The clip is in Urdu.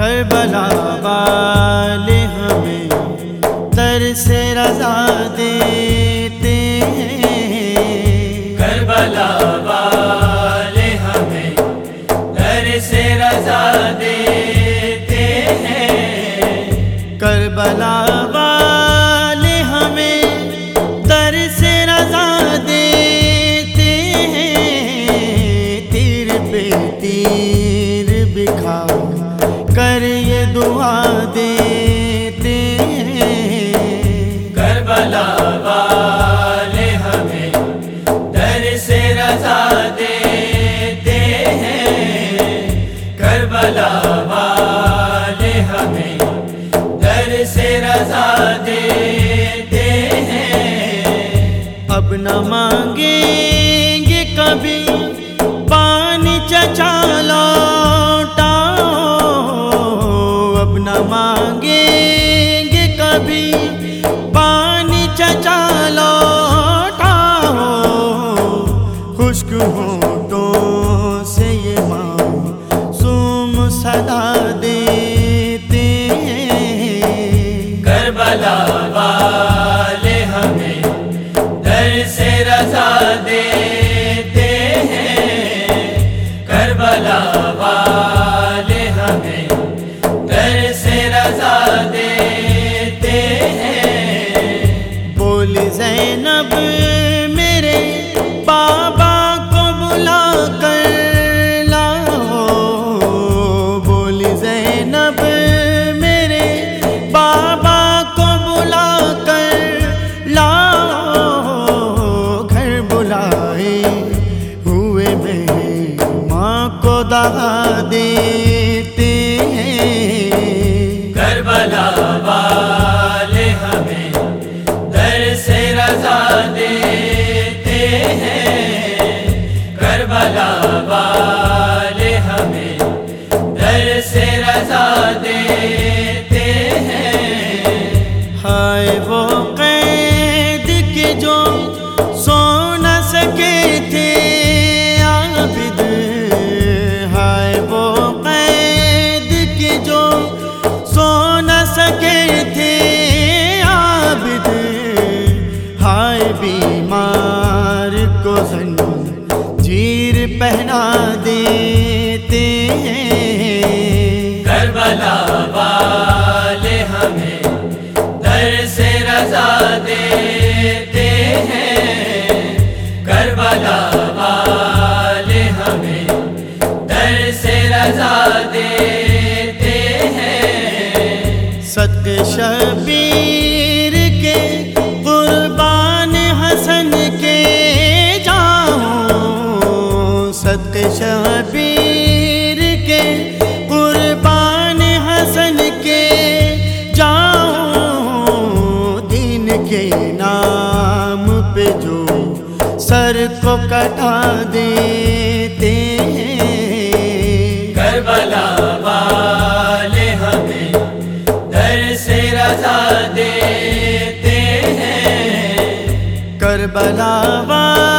کربلا والے ہمیں در سے رضا دیتے ہیں۔ کربلا والے ہمیں در سے رضا دیتے ہیں۔ کربلا والے ہمیں در سے رضا دیتے ہیں۔ تیر پہ تیر دیتے ہیں کربلا والے ہمیں در سے رضا دیتے ہیں۔ کربلا والے ہمیں در سے رضا دیتے ہیں۔ اب نہ مانگیں گے کبھی۔ مانگیں گے کبھی پانی چچا لوٹا ہو خشک ہو تو سے یہ سوم صدا دیتے ہیں کربلا জেনব ہیں ہائے وہ قید کے جو سو نہ سکے تھے۔ عابد ہائے وہ قید کے جو سو نہ سکے تھے۔ عابد ہائے بیمار کو زن جیر پہنا دیتے ہیں۔ رضا کے نام پہ جو سر کو کٹا دیتے ہیں۔ کربلا والے ہمیں در سے رضا دیتے ہیں۔ کربلا والے